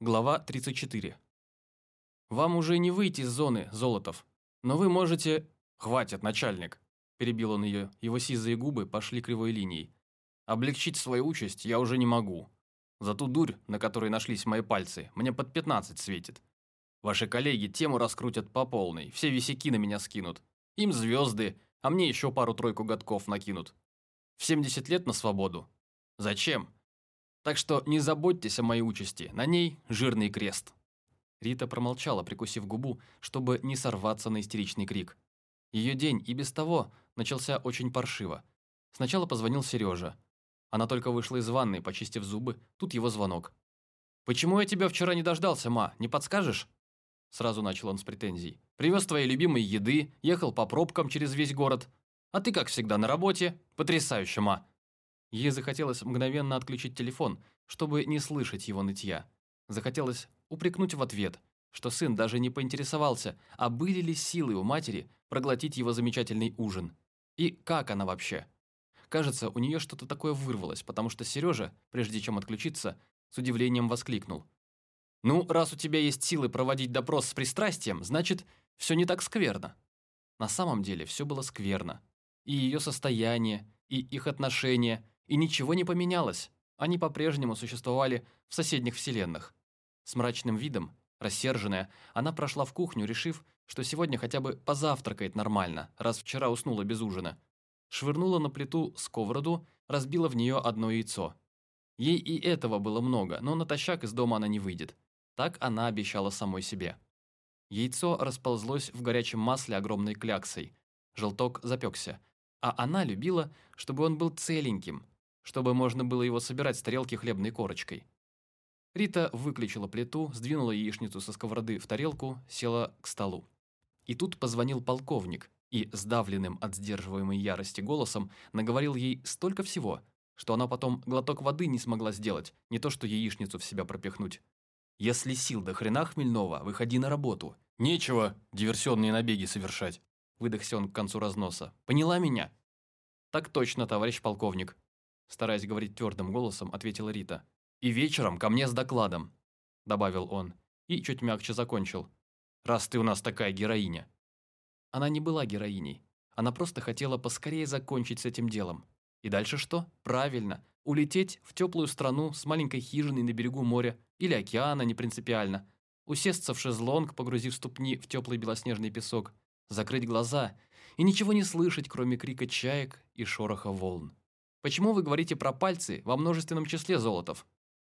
Глава 34. «Вам уже не выйти из зоны, Золотов, но вы можете...» «Хватит, начальник!» Перебил он ее, его сизые губы пошли кривой линией. «Облегчить свою участь я уже не могу. За ту дурь, на которой нашлись мои пальцы, мне под 15 светит. Ваши коллеги тему раскрутят по полной, все висяки на меня скинут. Им звезды, а мне еще пару-тройку годков накинут. В 70 лет на свободу. Зачем? Так что не заботьтесь о моей участи, на ней жирный крест». Рита промолчала, прикусив губу, чтобы не сорваться на истеричный крик. Ее день и без того начался очень паршиво. Сначала позвонил Сережа. Она только вышла из ванной, почистив зубы, тут его звонок. «Почему я тебя вчера не дождался, ма? Не подскажешь?» Сразу начал он с претензий. «Привез твоей любимой еды, ехал по пробкам через весь город. А ты, как всегда, на работе. Потрясающе, ма!» Ей захотелось мгновенно отключить телефон, чтобы не слышать его нытья. Захотелось упрекнуть в ответ, что сын даже не поинтересовался, а были ли силы у матери проглотить его замечательный ужин. И как она вообще? Кажется, у нее что-то такое вырвалось, потому что Сережа, прежде чем отключиться, с удивлением воскликнул. «Ну, раз у тебя есть силы проводить допрос с пристрастием, значит, все не так скверно». На самом деле все было скверно. И ее состояние, и их отношения, и ничего не поменялось. Они по-прежнему существовали в соседних вселенных. С мрачным видом, рассерженная, она прошла в кухню, решив, что сегодня хотя бы позавтракает нормально, раз вчера уснула без ужина. Швырнула на плиту сковороду, разбила в нее одно яйцо. Ей и этого было много, но натощак из дома она не выйдет. Так она обещала самой себе. Яйцо расползлось в горячем масле огромной кляксой. Желток запекся. А она любила, чтобы он был целеньким, чтобы можно было его собирать с тарелки хлебной корочкой. Рита выключила плиту, сдвинула яичницу со сковороды в тарелку, села к столу. И тут позвонил полковник и, сдавленным от сдерживаемой ярости голосом, наговорил ей столько всего, что она потом глоток воды не смогла сделать, не то что яичницу в себя пропихнуть. «Если сил до хрена хмельного, выходи на работу. Нечего диверсионные набеги совершать», выдохся он к концу разноса. «Поняла меня?» «Так точно, товарищ полковник», стараясь говорить твердым голосом, ответила Рита. «И вечером ко мне с докладом», добавил он, и чуть мягче закончил. «Раз ты у нас такая героиня». Она не была героиней. Она просто хотела поскорее закончить с этим делом. И дальше что? Правильно, улететь в теплую страну с маленькой хижиной на берегу моря или океана, не принципиально. Усесться в шезлонг, погрузив ступни в теплый белоснежный песок, закрыть глаза и ничего не слышать, кроме крика чаек и шороха волн. «Почему вы говорите про пальцы во множественном числе золотов?»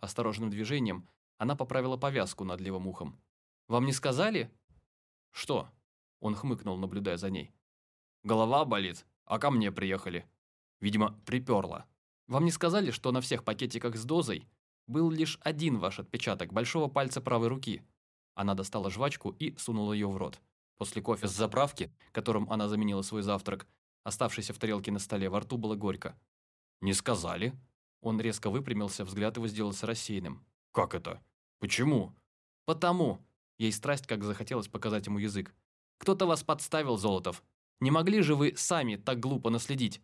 Осторожным движением она поправила повязку над левым ухом. «Вам не сказали?» «Что?» Он хмыкнул, наблюдая за ней. «Голова болит, а ко мне приехали. Видимо, приперла. Вам не сказали, что на всех пакетиках с дозой был лишь один ваш отпечаток большого пальца правой руки?» Она достала жвачку и сунула ее в рот. После кофе с заправки, которым она заменила свой завтрак, оставшийся в тарелке на столе, во рту было горько. «Не сказали?» Он резко выпрямился, взгляд его сделался рассеянным. «Как это? Почему?» «Потому!» Ей страсть как захотелось показать ему язык. «Кто-то вас подставил, Золотов. Не могли же вы сами так глупо наследить?»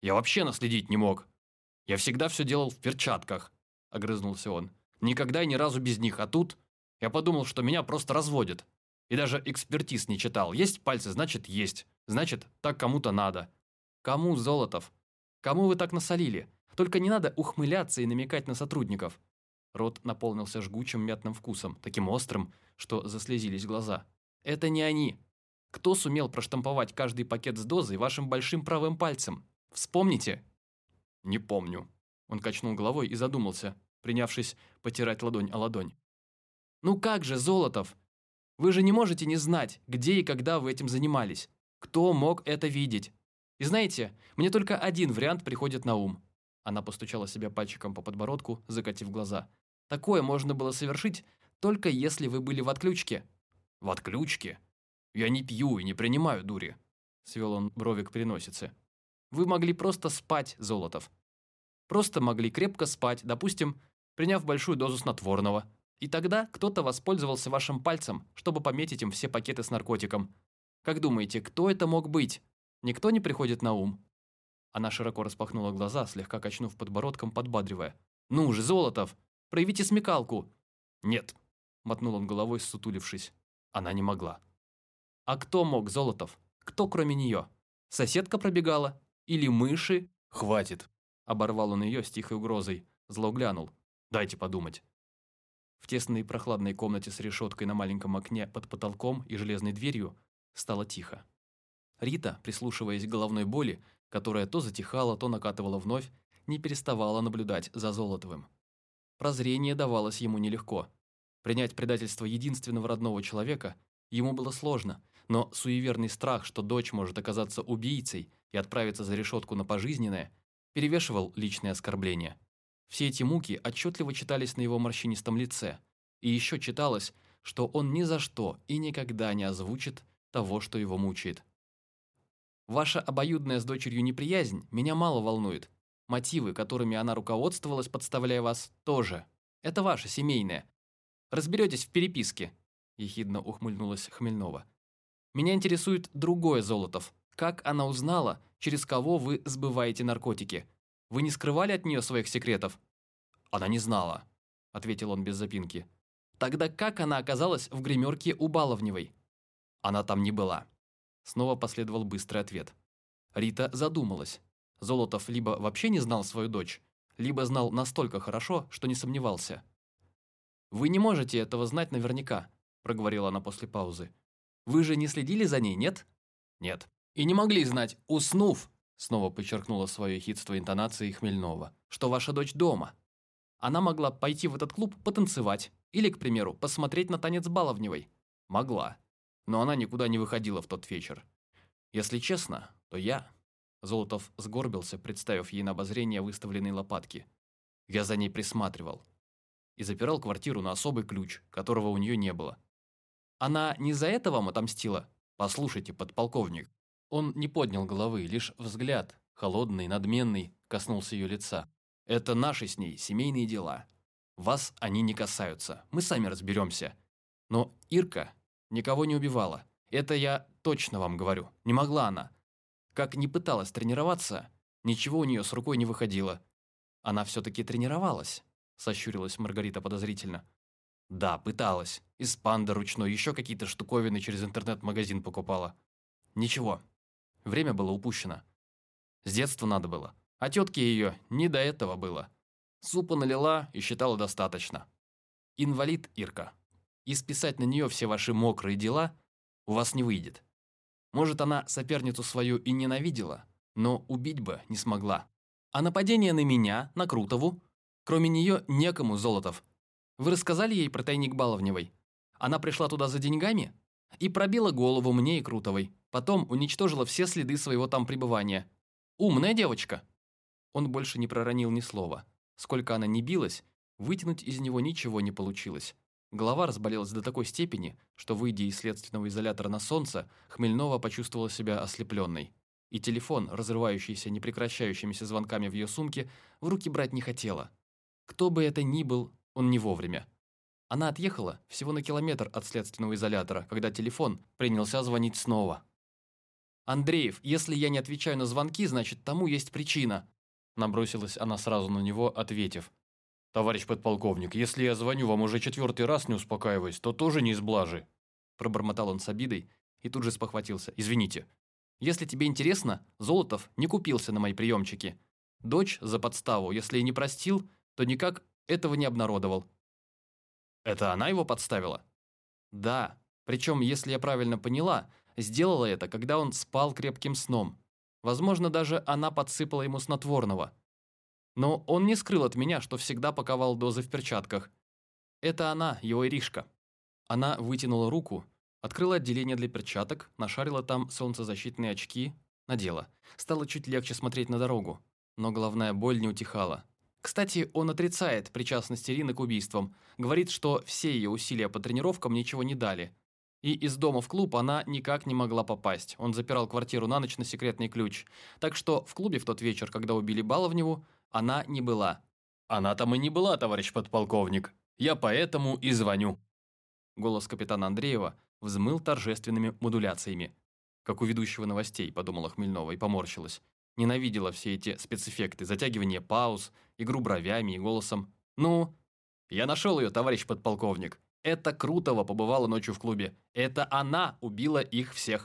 «Я вообще наследить не мог. Я всегда все делал в перчатках», — огрызнулся он. «Никогда и ни разу без них, а тут...» Я подумал, что меня просто разводят. И даже экспертиз не читал. Есть пальцы, значит есть. Значит, так кому-то надо. Кому, Золотов? Кому вы так насолили? Только не надо ухмыляться и намекать на сотрудников. Рот наполнился жгучим мятным вкусом, таким острым, что заслезились глаза. Это не они. Кто сумел проштамповать каждый пакет с дозой вашим большим правым пальцем? Вспомните? Не помню. Он качнул головой и задумался, принявшись потирать ладонь о ладонь. Ну как же, Золотов? Вы же не можете не знать, где и когда вы этим занимались. Кто мог это видеть? И знаете, мне только один вариант приходит на ум. Она постучала себя пальчиком по подбородку, закатив глаза. Такое можно было совершить, только если вы были в отключке. В отключке? Я не пью и не принимаю дури. Свел он брови к переносице. Вы могли просто спать, Золотов. Просто могли крепко спать, допустим, приняв большую дозу снотворного. И тогда кто-то воспользовался вашим пальцем, чтобы пометить им все пакеты с наркотиком. Как думаете, кто это мог быть? Никто не приходит на ум?» Она широко распахнула глаза, слегка качнув подбородком, подбадривая. «Ну же, Золотов, проявите смекалку! «Нет», — мотнул он головой, сутулившись. Она не могла. «А кто мог, Золотов? Кто кроме нее? Соседка пробегала? Или мыши?» «Хватит», — оборвал он ее с тихой угрозой. Зло глянул. «Дайте подумать». В тесной прохладной комнате с решеткой на маленьком окне под потолком и железной дверью стало тихо. Рита, прислушиваясь к головной боли, которая то затихала, то накатывала вновь, не переставала наблюдать за Золотовым. Прозрение давалось ему нелегко. Принять предательство единственного родного человека ему было сложно, но суеверный страх, что дочь может оказаться убийцей и отправиться за решетку на пожизненное, перевешивал личные оскорбления. Все эти муки отчетливо читались на его морщинистом лице, и еще читалось, что он ни за что и никогда не озвучит того, что его мучает. Ваша обоюдная с дочерью неприязнь меня мало волнует. Мотивы, которыми она руководствовалась, подставляя вас, тоже. Это ваше семейное. Разберетесь в переписке», – ехидно ухмыльнулась Хмельнова. «Меня интересует другое, Золотов. Как она узнала, через кого вы сбываете наркотики? Вы не скрывали от нее своих секретов?» «Она не знала», – ответил он без запинки. «Тогда как она оказалась в гримерке у Баловневой?» «Она там не была», Снова последовал быстрый ответ. Рита задумалась. Золотов либо вообще не знал свою дочь, либо знал настолько хорошо, что не сомневался. «Вы не можете этого знать наверняка», – проговорила она после паузы. «Вы же не следили за ней, нет?» «Нет». «И не могли знать, уснув», – снова подчеркнула свое хитство интонации Хмельнова, «что ваша дочь дома. Она могла пойти в этот клуб потанцевать или, к примеру, посмотреть на танец Баловневой. Могла но она никуда не выходила в тот вечер. Если честно, то я... Золотов сгорбился, представив ей на обозрение выставленные лопатки. Я за ней присматривал. И запирал квартиру на особый ключ, которого у нее не было. Она не за это вам отомстила? Послушайте, подполковник. Он не поднял головы, лишь взгляд, холодный, надменный, коснулся ее лица. Это наши с ней семейные дела. Вас они не касаются, мы сами разберемся. Но Ирка никого не убивала. Это я точно вам говорю. Не могла она. Как не пыталась тренироваться, ничего у нее с рукой не выходило. Она все-таки тренировалась, сощурилась Маргарита подозрительно. Да, пыталась. Из панда ручной, еще какие-то штуковины через интернет-магазин покупала. Ничего. Время было упущено. С детства надо было. А тетке ее не до этого было. Супа налила и считала достаточно. Инвалид Ирка и списать на нее все ваши мокрые дела у вас не выйдет. Может, она соперницу свою и ненавидела, но убить бы не смогла. А нападение на меня, на Крутову, кроме нее некому, Золотов. Вы рассказали ей про тайник Баловневой? Она пришла туда за деньгами и пробила голову мне и Крутовой. Потом уничтожила все следы своего там пребывания. Умная девочка. Он больше не проронил ни слова. Сколько она не билась, вытянуть из него ничего не получилось. Голова разболелась до такой степени, что, выйдя из следственного изолятора на солнце, Хмельнова почувствовала себя ослепленной. И телефон, разрывающийся непрекращающимися звонками в ее сумке, в руки брать не хотела. Кто бы это ни был, он не вовремя. Она отъехала всего на километр от следственного изолятора, когда телефон принялся звонить снова. «Андреев, если я не отвечаю на звонки, значит, тому есть причина», набросилась она сразу на него, ответив. «Товарищ подполковник, если я звоню вам уже четвертый раз, не успокаиваясь, то тоже не из блажи». Пробормотал он с обидой и тут же спохватился. «Извините. Если тебе интересно, Золотов не купился на мои приемчики. Дочь за подставу, если и не простил, то никак этого не обнародовал». «Это она его подставила?» «Да. Причем, если я правильно поняла, сделала это, когда он спал крепким сном. Возможно, даже она подсыпала ему снотворного». Но он не скрыл от меня, что всегда паковал дозы в перчатках. Это она, его Иришка. Она вытянула руку, открыла отделение для перчаток, нашарила там солнцезащитные очки, надела. Стало чуть легче смотреть на дорогу, но головная боль не утихала. Кстати, он отрицает причастность Ирины к убийствам, говорит, что все ее усилия по тренировкам ничего не дали. И из дома в клуб она никак не могла попасть. Он запирал квартиру на ночь на секретный ключ. Так что в клубе в тот вечер, когда убили Баловневу, она не была. Она там и не была, товарищ подполковник. Я поэтому и звоню. Голос капитана Андреева взмыл торжественными модуляциями. Как у ведущего новостей, подумала Хмельнова и поморщилась. Ненавидела все эти спецэффекты, затягивание пауз, игру бровями и голосом. «Ну?» Я нашел ее, товарищ подполковник. Это Крутого побывала ночью в клубе. Это она убила их всех.